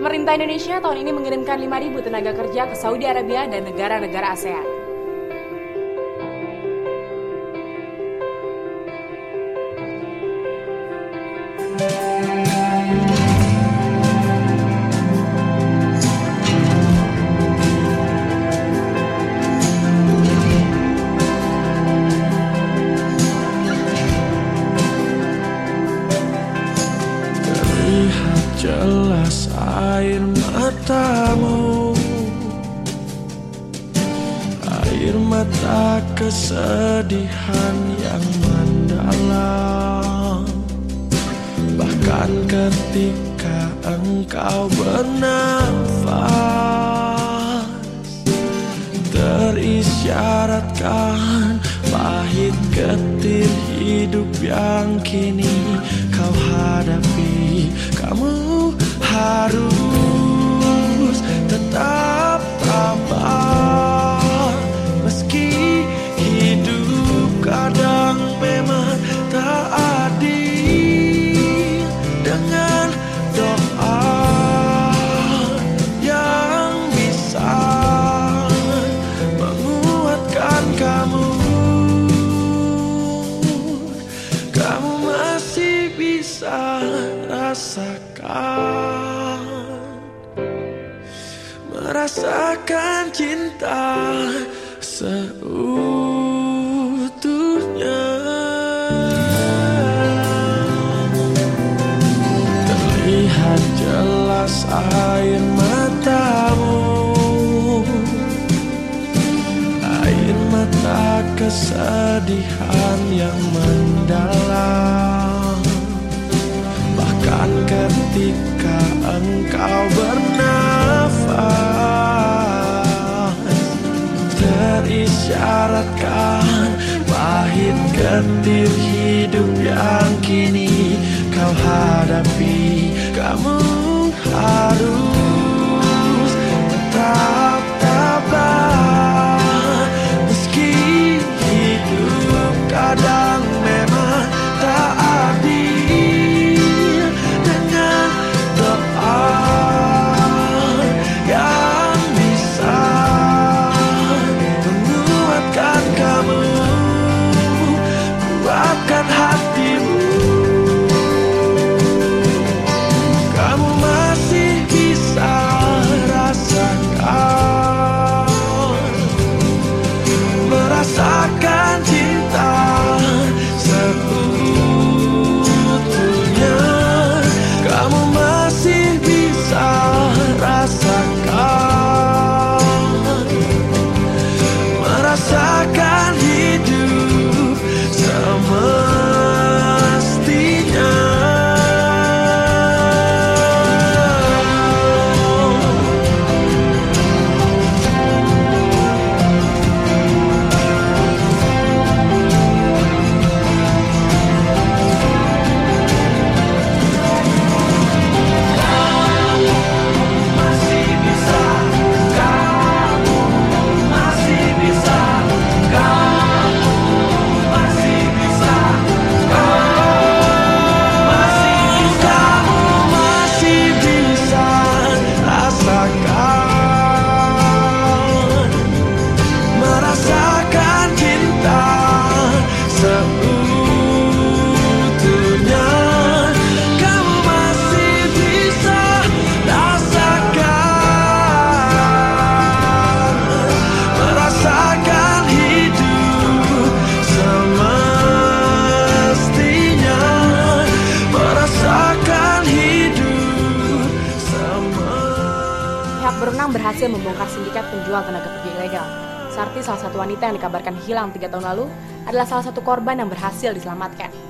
Pemerintah Indonesia tahun ini mengirimkan 5.000 tenaga kerja ke Saudi Arabia dan negara-negara ASEAN. Jelas air matamu. Air mata kesedihan yang mendalam. Bahkan ketika engkau bernafas Terisyaratkan pahit getir hidup yang kini kau hadapi. Kamu bisa rasakan Merasakan cinta seutuhnya. Terlihat jelas air matamu Air mata kesedihan yang mendalam Bahkan ketika engkau bernafas Terisyaratkan pahit getir hidup yang kini kau hadapi. Kamu harus tetap Berhasil membongkar sindikat penjual tenaga kerja ilegal. Sarti, salah satu wanita yang dikabarkan hilang tiga tahun lalu, adalah salah satu korban yang berhasil diselamatkan.